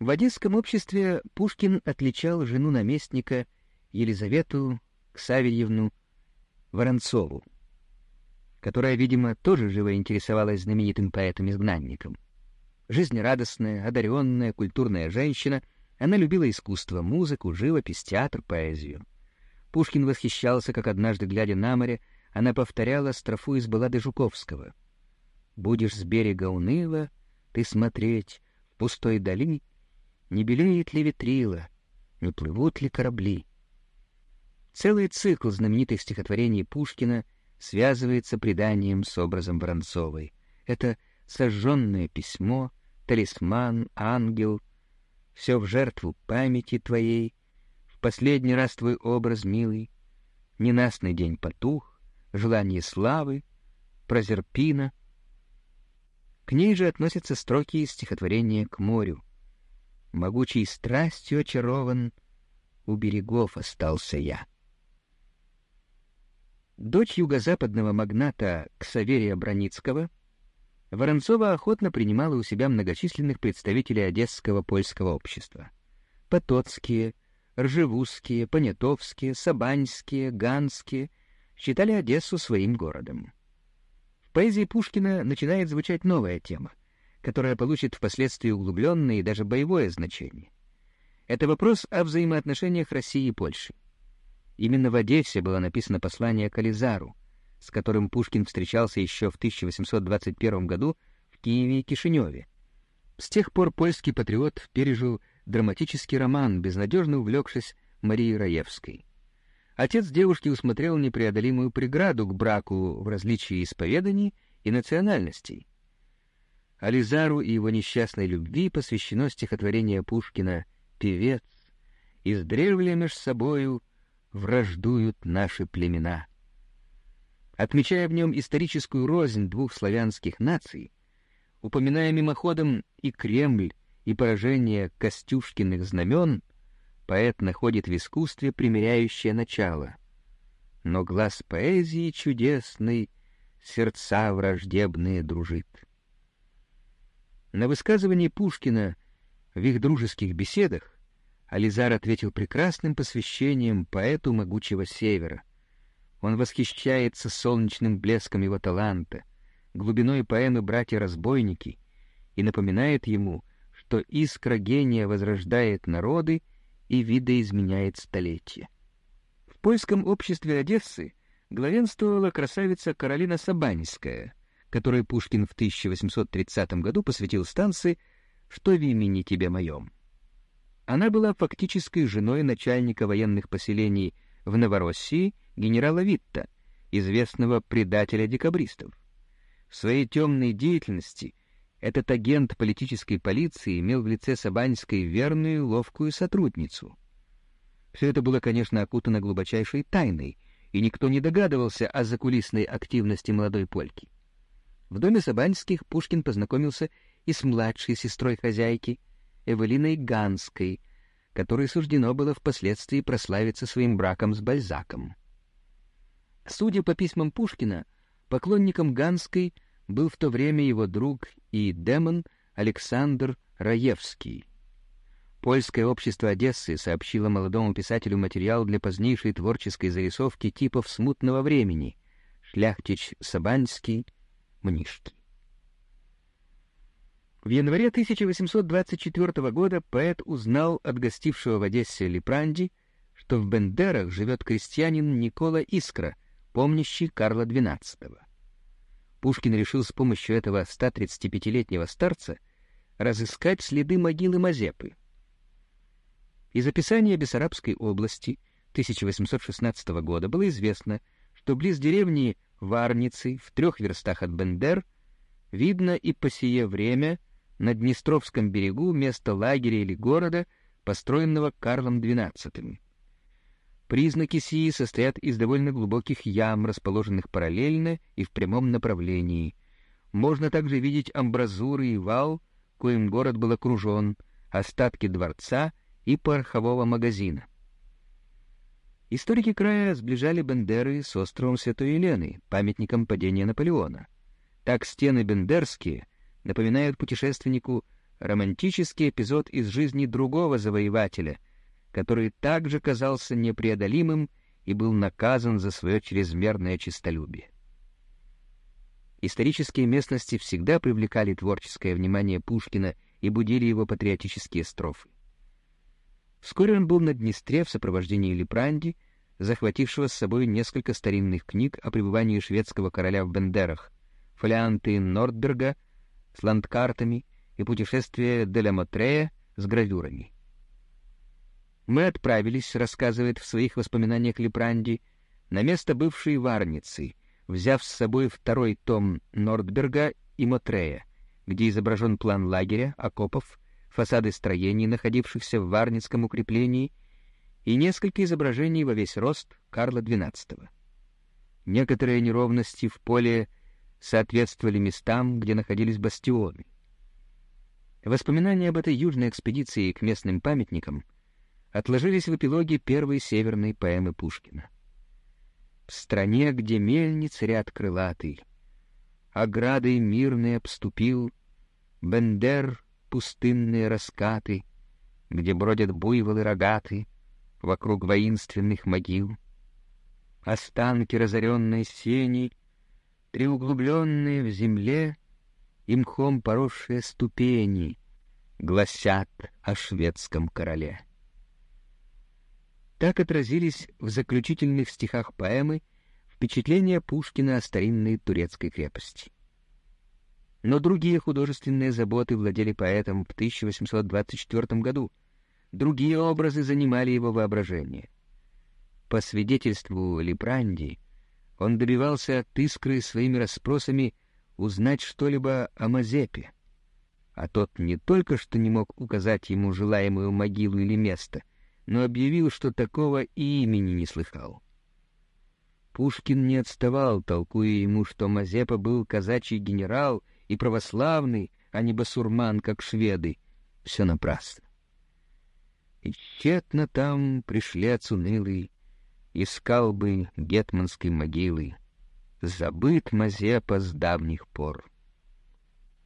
В одесском обществе Пушкин отличал жену наместника Елизавету Ксавельевну Воронцову, которая, видимо, тоже живо интересовалась знаменитым поэтом-изгнанником. Жизнерадостная, одаренная, культурная женщина, она любила искусство, музыку, живопись, театр, поэзию. Пушкин восхищался, как однажды, глядя на море, она повторяла строфу из баллады Жуковского. «Будешь с берега уныло, ты смотреть, в пустой дали, не белеет ли ветрила, не плывут ли корабли?» Целый цикл знаменитых стихотворений Пушкина связывается преданием с образом Воронцовой. Это сожженное письмо, талисман, ангел, все в жертву памяти твоей, в последний раз твой образ милый, ненастный день потух, желание славы, прозерпина. К ней же относятся строки из стихотворения «К морю». «Могучей страстью очарован, у берегов остался я». Дочь юго-западного магната Ксаверия Броницкого, Воронцова охотно принимала у себя многочисленных представителей одесского польского общества. Потоцкие, Ржевузские, Понятовские, Сабаньские, Ганские считали Одессу своим городом. В поэзии Пушкина начинает звучать новая тема, которая получит впоследствии углубленное и даже боевое значение. Это вопрос о взаимоотношениях России и Польши. Именно в Одессе было написано послание Кализару, с которым Пушкин встречался еще в 1821 году в Киеве и Кишиневе. С тех пор польский патриот пережил драматический роман, безнадежно увлекшись Марией Раевской. Отец девушки усмотрел непреодолимую преграду к браку в различии исповеданий и национальностей. Ализару и его несчастной любви посвящено стихотворение Пушкина «Певец», издревле меж собою враждуют наши племена. Отмечая в нем историческую рознь двух славянских наций, упоминая мимоходом и Кремль, и поражение Костюшкиных знамен, поэт находит в искусстве примиряющее начало. Но глаз поэзии чудесный сердца враждебные дружит. На высказывание Пушкина в их дружеских беседах Ализар ответил прекрасным посвящением поэту могучего севера. Он восхищается солнечным блеском его таланта, глубиной поэмы «Братья-разбойники» и напоминает ему, что искра гения возрождает народы и видоизменяет столетия. В польском обществе Одессы главенствовала красавица Каролина Сабаньская, которой Пушкин в 1830 году посвятил станции «Что в имени тебе моем?». Она была фактической женой начальника военных поселений в Новороссии генерала Витта, известного предателя декабристов. В своей темной деятельности этот агент политической полиции имел в лице Сабаньской верную ловкую сотрудницу. Все это было, конечно, окутано глубочайшей тайной, и никто не догадывался о закулисной активности молодой польки. В доме Сабаньских Пушкин познакомился и с младшей сестрой хозяйки, Эвелиной Ганской, которой суждено было впоследствии прославиться своим браком с Бальзаком. Судя по письмам Пушкина, поклонником Ганской был в то время его друг и демон Александр Раевский. Польское общество Одессы сообщило молодому писателю материал для позднейшей творческой зарисовки типов смутного времени «Шляхтич Сабанский», «Мнишки». В январе 1824 года поэт узнал от гостившего в Одессе Липранди, что в Бендерах живет крестьянин Никола Искра, помнящий Карла XII. Пушкин решил с помощью этого 135-летнего старца разыскать следы могилы Мазепы. Из описания Бессарабской области 1816 года было известно, что близ деревни Варницы в трех верстах от Бендер видно и по сие время на Днестровском берегу место лагеря или города, построенного Карлом XII. Признаки сии состоят из довольно глубоких ям, расположенных параллельно и в прямом направлении. Можно также видеть амбразуры и вал, коим город был окружен, остатки дворца и порохового магазина. Историки края сближали Бендеры с островом Святой Елены, памятником падения Наполеона. Так стены бендерские — напоминают путешественнику романтический эпизод из жизни другого завоевателя, который также казался непреодолимым и был наказан за свое чрезмерное честолюбие. Исторические местности всегда привлекали творческое внимание Пушкина и будили его патриотические строфы. Вскоре он был на Днестре в сопровождении Липранди, захватившего с собой несколько старинных книг о пребывании шведского короля в Бендерах, фолианты Нордберга с ландкартами и путешествие Деля Мотрея с гравюрами. «Мы отправились», — рассказывает в своих воспоминаниях Липранди, на место бывшей Варницы, взяв с собой второй том Нордберга и Мотрея, где изображен план лагеря, окопов, фасады строений, находившихся в Варницком укреплении, и несколько изображений во весь рост Карла XII. Некоторые неровности в поле соответствовали местам, где находились бастионы. Воспоминания об этой южной экспедиции к местным памятникам отложились в эпилоге первой северной поэмы Пушкина. В стране, где мельниц ряд крылатый, оградой мирной обступил Бендер пустынные раскаты, где бродят буйволы рогаты вокруг воинственных могил. Останки разоренной сени, треуглубленные в земле и мхом поросшие ступени, гласят о шведском короле. Так отразились в заключительных стихах поэмы впечатления Пушкина о старинной турецкой крепости. Но другие художественные заботы владели поэтом в 1824 году. Другие образы занимали его воображение. По свидетельству Липранди, он добивался от искры своими расспросами узнать что-либо о Мазепе. А тот не только что не мог указать ему желаемую могилу или место, но объявил, что такого и имени не слыхал. Пушкин не отставал, толкуя ему, что Мазепа был казачий генерал — и православный, а не басурман, как шведы. Все напрасно. И тщетно там пришлец унылый Искал бы гетманской могилы, Забыт Мазепа с давних пор.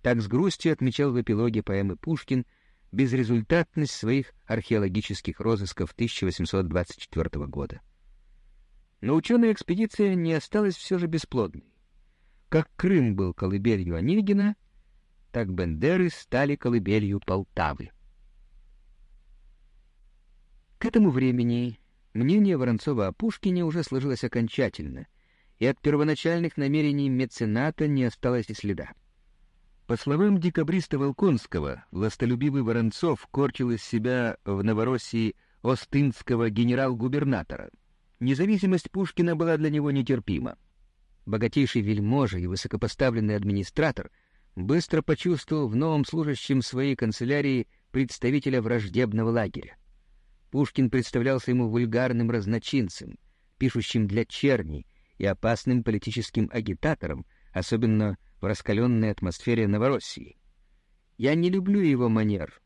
Так с грустью отмечал в эпилоге поэмы Пушкин безрезультатность своих археологических розысков 1824 года. Но ученая экспедиция не осталась все же бесплодной. Как Крым был колыбелью Онегина, так Бендеры стали колыбелью Полтавы. К этому времени мнение Воронцова о Пушкине уже сложилось окончательно, и от первоначальных намерений мецената не осталось и следа. По словам декабриста Волконского, властолюбивый Воронцов корчил из себя в Новороссии остынского генерал-губернатора. Независимость Пушкина была для него нетерпима богатейший вельможа и высокопоставленный администратор, быстро почувствовал в новом служащем своей канцелярии представителя враждебного лагеря. Пушкин представлялся ему вульгарным разночинцем, пишущим для черни и опасным политическим агитатором, особенно в раскаленной атмосфере Новороссии. «Я не люблю его манер,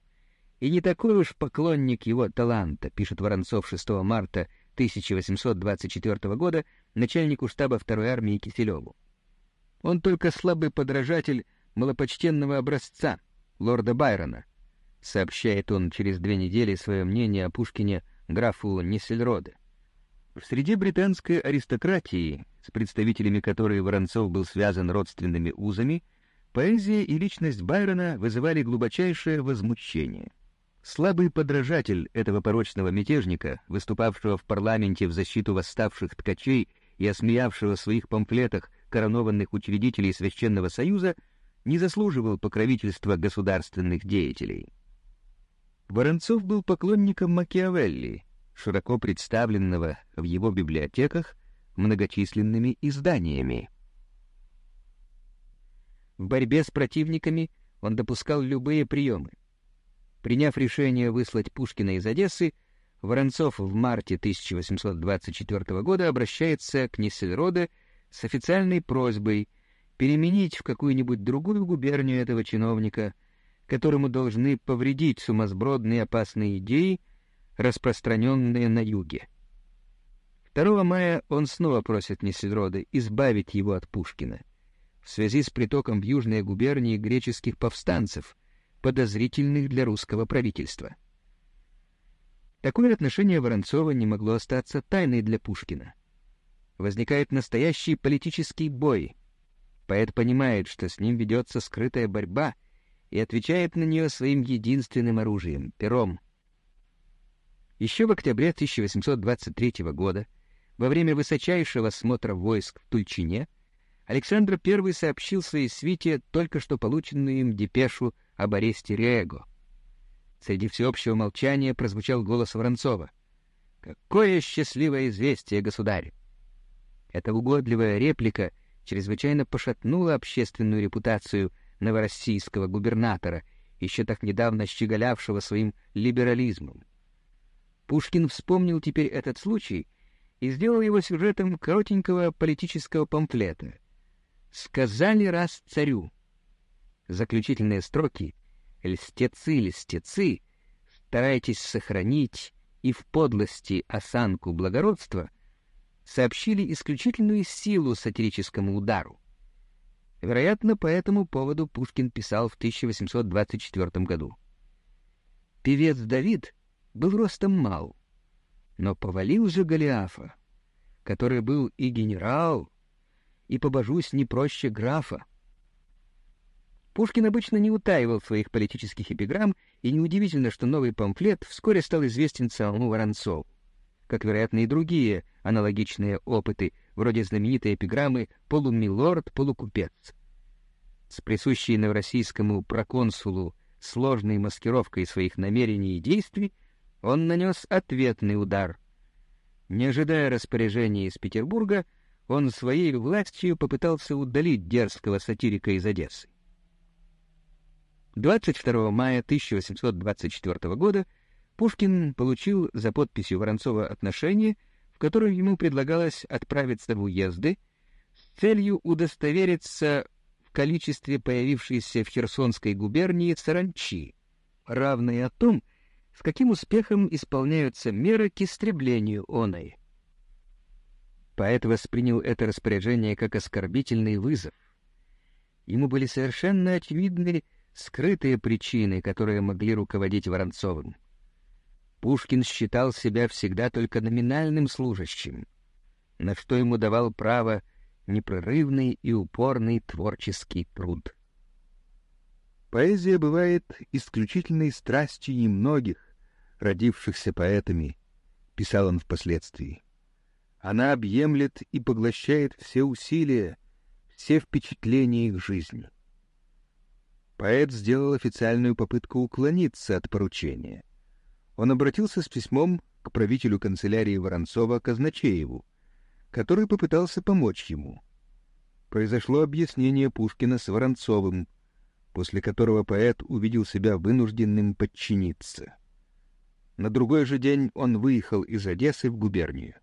и не такой уж поклонник его таланта», пишет Воронцов 6 марта 1824 года начальнику штаба второй армии Киселеву. Он только слабый подражатель малопочтенного образца, лорда Байрона, сообщает он через две недели свое мнение о Пушкине графу Ниссельроде. В среде британской аристократии, с представителями которой Воронцов был связан родственными узами, поэзия и личность Байрона вызывали глубочайшее возмущение — Слабый подражатель этого порочного мятежника, выступавшего в парламенте в защиту восставших ткачей и осмеявшего в своих памфлетах коронованных учредителей Священного Союза, не заслуживал покровительства государственных деятелей. Воронцов был поклонником Макиавелли, широко представленного в его библиотеках многочисленными изданиями. В борьбе с противниками он допускал любые приемы — Приняв решение выслать Пушкина из Одессы, Воронцов в марте 1824 года обращается к Ниссельроде с официальной просьбой переменить в какую-нибудь другую губернию этого чиновника, которому должны повредить сумасбродные опасные идеи, распространенные на юге. 2 мая он снова просит Ниссельроде избавить его от Пушкина в связи с притоком в южные губернии греческих повстанцев — подозрительных для русского правительства. Такое отношение Воронцова не могло остаться тайной для Пушкина. Возникает настоящий политический бой. Поэт понимает, что с ним ведется скрытая борьба и отвечает на нее своим единственным оружием — пером. Еще в октябре 1823 года, во время высочайшего осмотра войск в Тульчине, Александр I сообщил своей свите только что полученную им депешу об аресте Риэго. Среди всеобщего молчания прозвучал голос Воронцова. «Какое счастливое известие, государь!» Эта угодливая реплика чрезвычайно пошатнула общественную репутацию новороссийского губернатора, еще так недавно щеголявшего своим либерализмом. Пушкин вспомнил теперь этот случай и сделал его сюжетом коротенького политического памфлета — Сказали раз царю. Заключительные строки «Льстецы, льстецы, старайтесь сохранить и в подлости осанку благородства» сообщили исключительную силу сатирическому удару. Вероятно, по этому поводу Пушкин писал в 1824 году. Певец Давид был ростом мал, но повалил же Голиафа, который был и генерал, и побожусь не проще графа. Пушкин обычно не утаивал своих политических эпиграмм, и неудивительно, что новый памфлет вскоре стал известен самому Воронцову, как, вероятно, и другие аналогичные опыты, вроде знаменитой эпиграммы «Полумилорд, полукупец». С присущей новороссийскому проконсулу сложной маскировкой своих намерений и действий он нанес ответный удар. Не ожидая распоряжения из Петербурга, он своей властью попытался удалить дерзкого сатирика из Одессы. 22 мая 1824 года Пушкин получил за подписью Воронцова отношение, в котором ему предлагалось отправиться в уезды с целью удостовериться в количестве появившейся в Херсонской губернии саранчи, равной о том, с каким успехом исполняются меры к истреблению оной. Поэт воспринял это распоряжение как оскорбительный вызов. Ему были совершенно очевидны скрытые причины, которые могли руководить Воронцовым. Пушкин считал себя всегда только номинальным служащим, на что ему давал право непрерывный и упорный творческий труд. Поэзия бывает исключительной страстью немногих, родившихся поэтами, писал он впоследствии. Она объемлет и поглощает все усилия, все впечатления их жизни. Поэт сделал официальную попытку уклониться от поручения. Он обратился с письмом к правителю канцелярии Воронцова Казначееву, который попытался помочь ему. Произошло объяснение Пушкина с Воронцовым, после которого поэт увидел себя вынужденным подчиниться. На другой же день он выехал из Одессы в губернию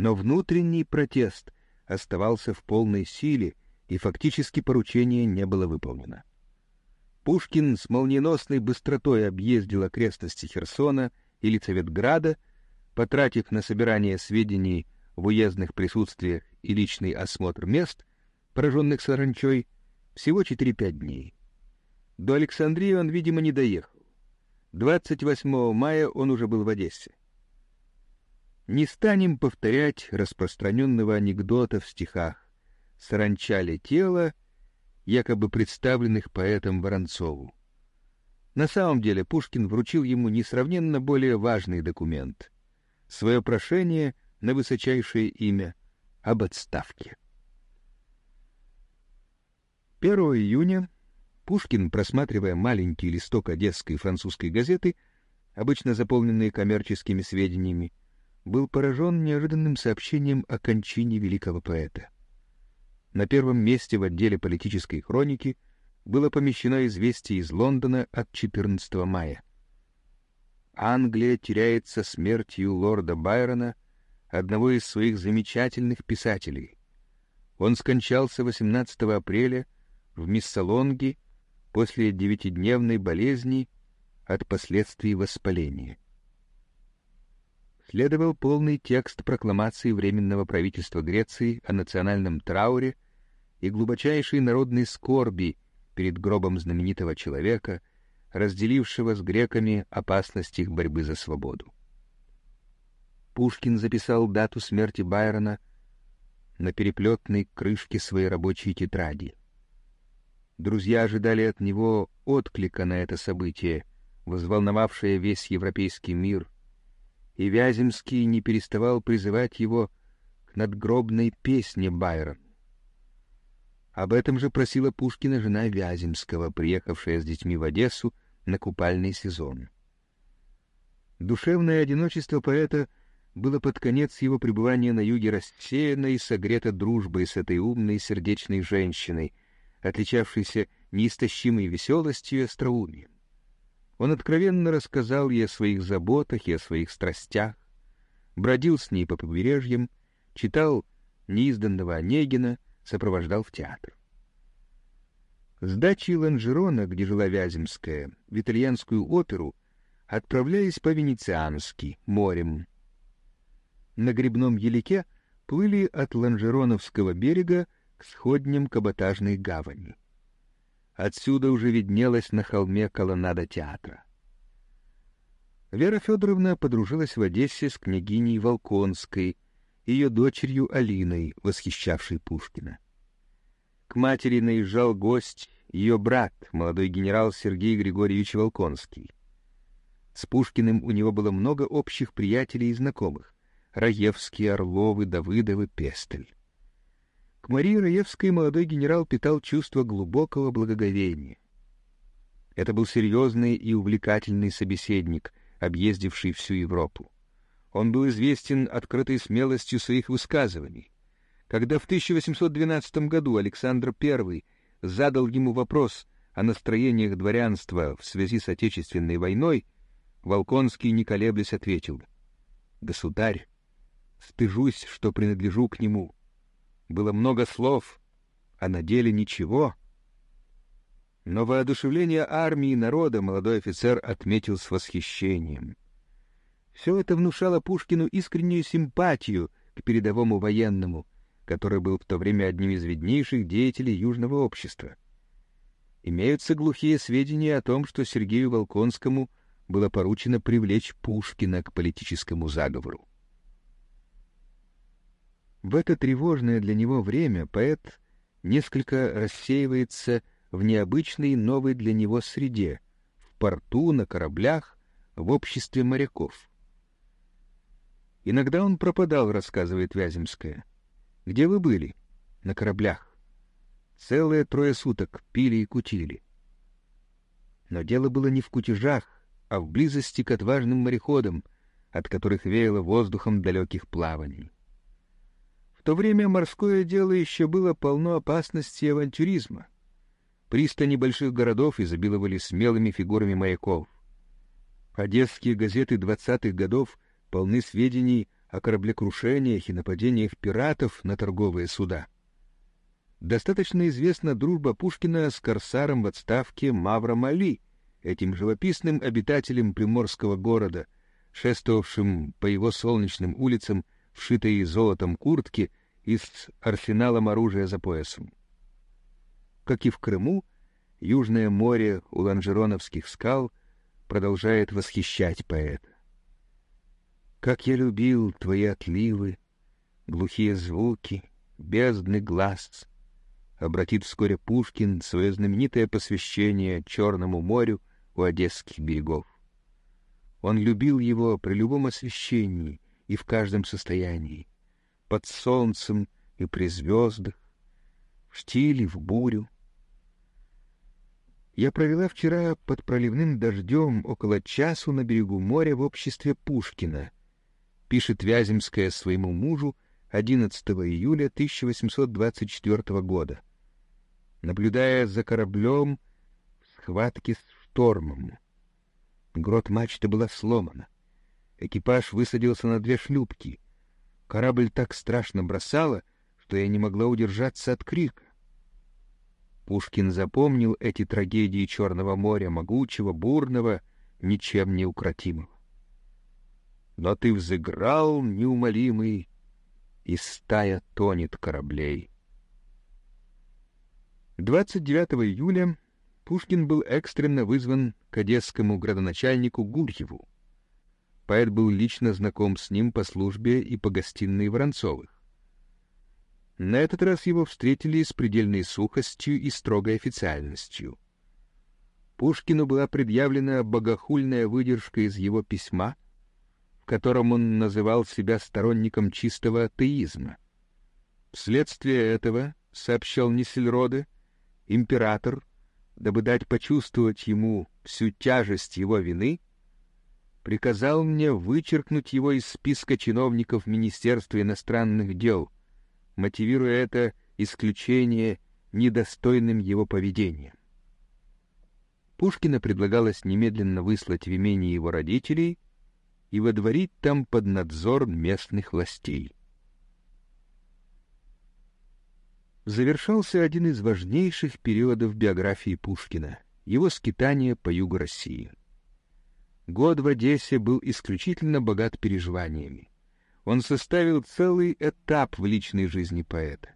но внутренний протест оставался в полной силе, и фактически поручение не было выполнено. Пушкин с молниеносной быстротой объездил окрестности Херсона и Лицеветграда, потратив на собирание сведений в уездных присутствиях и личный осмотр мест, пораженных саранчой, всего 4-5 дней. До Александрии он, видимо, не доехал. 28 мая он уже был в Одессе. Не станем повторять распространенного анекдота в стихах «Саранча летела», якобы представленных поэтом Воронцову. На самом деле Пушкин вручил ему несравненно более важный документ — свое прошение на высочайшее имя об отставке. 1 июня Пушкин, просматривая маленький листок одесской французской газеты, обычно заполненный коммерческими сведениями, был поражен неожиданным сообщением о кончине великого поэта. На первом месте в отделе политической хроники было помещено известие из Лондона от 14 мая. Англия теряется смертью лорда Байрона, одного из своих замечательных писателей. Он скончался 18 апреля в Миссалонге после девятидневной болезни от последствий воспаления следовал полный текст прокламации Временного правительства Греции о национальном трауре и глубочайшей народной скорби перед гробом знаменитого человека, разделившего с греками опасность их борьбы за свободу. Пушкин записал дату смерти Байрона на переплетной крышке своей рабочей тетради. Друзья ожидали от него отклика на это событие, возволновавшее весь европейский мир, и Вяземский не переставал призывать его к надгробной песне Байрона. Об этом же просила Пушкина жена Вяземского, приехавшая с детьми в Одессу на купальный сезон. Душевное одиночество поэта было под конец его пребывания на юге рассеяно и согрето дружбой с этой умной сердечной женщиной, отличавшейся неистощимой веселостью и остроумием. Он откровенно рассказал ей о своих заботах и о своих страстях, бродил с ней по побережьям, читал неизданного Онегина, сопровождал в театр. С дачи Ланжерона, где жила Вяземская, в итальянскую оперу отправлялись по-венециански, морем. На грибном елике плыли от Ланжероновского берега к сходням каботажной гавани. Отсюда уже виднелась на холме колоннада театра. Вера Федоровна подружилась в Одессе с княгиней Волконской, ее дочерью Алиной, восхищавшей Пушкина. К матери наезжал гость, ее брат, молодой генерал Сергей Григорьевич Волконский. С Пушкиным у него было много общих приятелей и знакомых — Раевский, Орловы, Давыдовы, Пестель. К Марии Раевской молодой генерал питал чувство глубокого благоговения. Это был серьезный и увлекательный собеседник, объездивший всю Европу. Он был известен открытой смелостью своих высказываний. Когда в 1812 году Александр I задал ему вопрос о настроениях дворянства в связи с Отечественной войной, Волконский, не колеблясь, ответил, «Государь, стыжусь, что принадлежу к нему. Было много слов, а на деле ничего». Но воодушевление армии и народа молодой офицер отметил с восхищением. Все это внушало Пушкину искреннюю симпатию к передовому военному, который был в то время одним из виднейших деятелей Южного общества. Имеются глухие сведения о том, что Сергею Волконскому было поручено привлечь Пушкина к политическому заговору. В это тревожное для него время поэт несколько рассеивается в необычной новой для него среде, в порту, на кораблях, в обществе моряков. Иногда он пропадал, рассказывает Вяземская. Где вы были? На кораблях. Целые трое суток пили и кутили. Но дело было не в кутежах, а в близости к отважным мореходам, от которых веяло воздухом далеких плаваний. То время морское дело еще было полно опасности и авантюризма. Пристани больших городов изобиловали смелыми фигурами маяков. Одесские газеты двадцатых годов полны сведений о кораблекрушениях и нападениях пиратов на торговые суда. Достаточно известна дружба Пушкина с корсаром в отставке Мавром Али, этим живописным обитателем приморского города, шествовавшим по его солнечным улицам, вшитой золотом куртки и с арсеналом оружия за поясом. Как и в Крыму, Южное море у ланжероновских скал продолжает восхищать поэта. Как я любил твои отливы, глухие звуки, бездны глаз. Обратит вскоре Пушкин свое знаменитое посвящение Черному морю у Одесских берегов. Он любил его при любом освещении и в каждом состоянии, под солнцем и при звездах, в штиле, в бурю. Я провела вчера под проливным дождем около часу на берегу моря в обществе Пушкина — пишет Вяземская своему мужу 11 июля 1824 года, наблюдая за кораблем в схватке с штормом. Грот мачты была сломана. Экипаж высадился на две шлюпки. Корабль так страшно бросало, что я не могла удержаться от крика. Пушкин запомнил эти трагедии Черного моря, могучего, бурного, ничем не укротимого но ты взыграл неумолимый, и стая тонет кораблей. 29 июля Пушкин был экстренно вызван к одесскому градоначальнику Гурьеву. Поэт был лично знаком с ним по службе и по гостиной Воронцовых. На этот раз его встретили с предельной сухостью и строгой официальностью. Пушкину была предъявлена богохульная выдержка из его письма, в котором он называл себя сторонником чистого атеизма. Вследствие этого, — сообщал Нисельроде, — император дабы дать почувствовать ему всю тяжесть его вины, приказал мне вычеркнуть его из списка чиновников Министерства иностранных дел, мотивируя это исключение недостойным его поведением. Пушкина предлагалось немедленно выслать в имение его родителей и водворить там под надзор местных властей. завершался один из важнейших периодов биографии Пушкина — его скитание по югу России. Год в Одессе был исключительно богат переживаниями. Он составил целый этап в личной жизни поэта.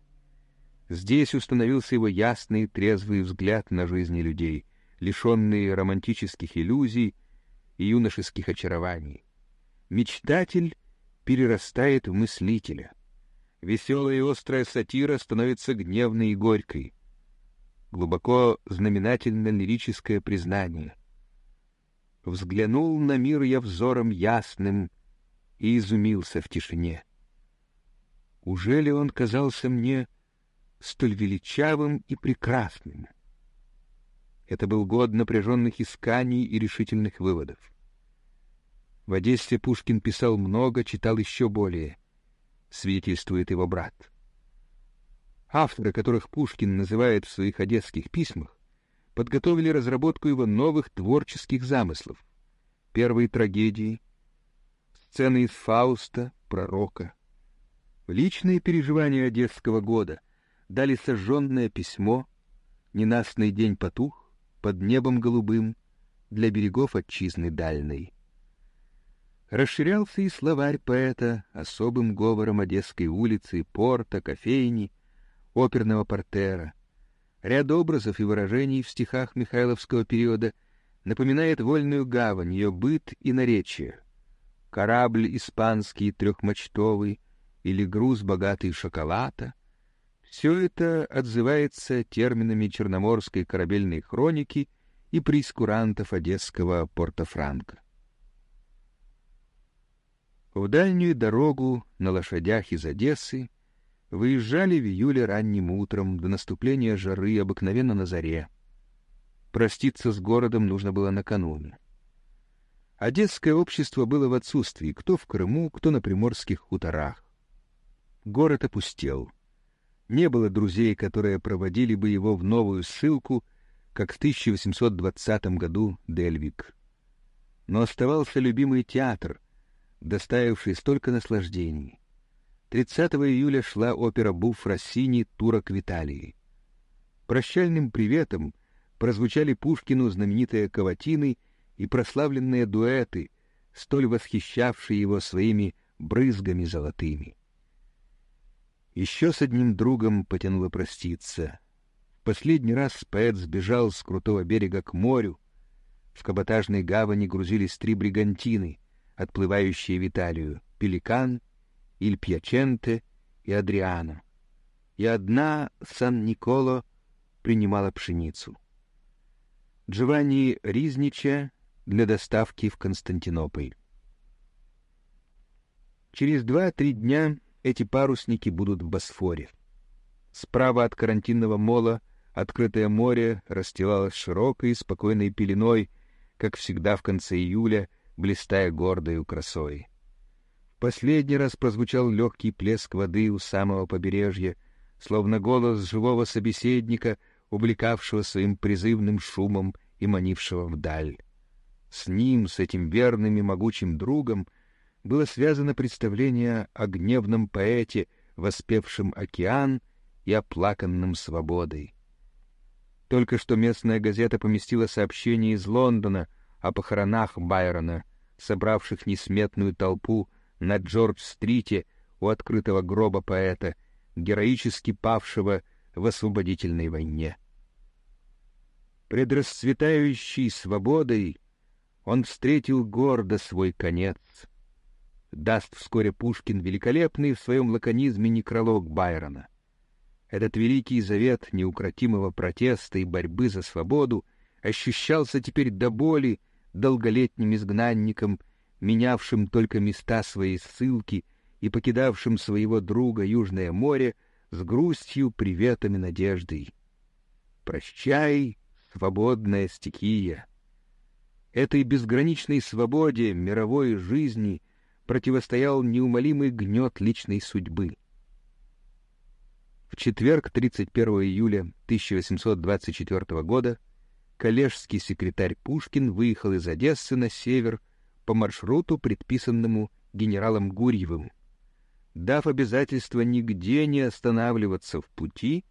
Здесь установился его ясный, трезвый взгляд на жизни людей, лишенные романтических иллюзий и юношеских очарований. Мечтатель перерастает в мыслителя — Веселая и острая сатира становится гневной и горькой. Глубоко знаменательно лирическое признание. Взглянул на мир я взором ясным и изумился в тишине. Уже ли он казался мне столь величавым и прекрасным? Это был год напряженных исканий и решительных выводов. В Одессе Пушкин писал много, читал еще более — свидетельствует его брат. Авторы, которых Пушкин называет в своих одесских письмах, подготовили разработку его новых творческих замыслов. Первые трагедии, сцены из Фауста, Пророка. Личные переживания Одесского года дали сожженное письмо, ненастный день потух, под небом голубым, для берегов отчизны дальней. Расширялся и словарь поэта особым говором Одесской улицы, порта, кофейни, оперного портера. Ряд образов и выражений в стихах Михайловского периода напоминает вольную гавань, ее быт и наречие. Корабль испанский трехмачтовый или груз богатый шоколада — все это отзывается терминами черноморской корабельной хроники и прескурантов одесского Порто-Франко. В дальнюю дорогу на лошадях из Одессы выезжали в июле ранним утром до наступления жары, обыкновенно на заре. Проститься с городом нужно было накануне. Одесское общество было в отсутствии, кто в Крыму, кто на приморских хуторах. Город опустел. Не было друзей, которые проводили бы его в новую ссылку, как в 1820 году Дельвик. Но оставался любимый театр, доставивший столько наслаждений. 30 июля шла опера буф Россини «Турок в Италии». Прощальным приветом прозвучали Пушкину знаменитые каватины и прославленные дуэты, столь восхищавшие его своими брызгами золотыми. Еще с одним другом потянуло проститься. В последний раз поэт сбежал с крутого берега к морю. В каботажной гавани грузились три бригантины — отплывающие в Италию, Пеликан, Иль Пьяченте и Адриана. И одна Сан-Николо принимала пшеницу. Джованни Ризнича для доставки в Константинополь. Через два-три дня эти парусники будут в Босфоре. Справа от карантинного мола открытое море расстилалось широкой и спокойной пеленой, как всегда в конце июля — блистая гордою красой. Последний раз прозвучал легкий плеск воды у самого побережья, словно голос живого собеседника, увлекавшего своим призывным шумом и манившего вдаль. С ним, с этим верным и могучим другом, было связано представление о гневном поэте, воспевшем океан и оплаканном свободой. Только что местная газета поместила сообщение из Лондона — о похоронах Байрона, собравших несметную толпу на Джордж-стрите у открытого гроба поэта, героически павшего в освободительной войне. Пред расцветающей свободой он встретил гордо свой конец. Даст вскоре Пушкин великолепный в своем лаконизме некролог Байрона. Этот великий завет неукротимого протеста и борьбы за свободу ощущался теперь до боли долголетним изгнанником, менявшим только места своей ссылки и покидавшим своего друга Южное море с грустью, приветом и надеждой. Прощай, свободная стихия! Этой безграничной свободе мировой жизни противостоял неумолимый гнет личной судьбы. В четверг, 31 июля 1824 года, коллежский секретарь Пушкин выехал из Одессы на север по маршруту, предписанному генералом Гурьевым, дав обязательство нигде не останавливаться в пути,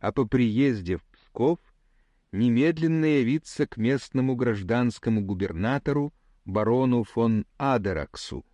а по приезде в Псков немедленно явиться к местному гражданскому губернатору барону фон Адераксу.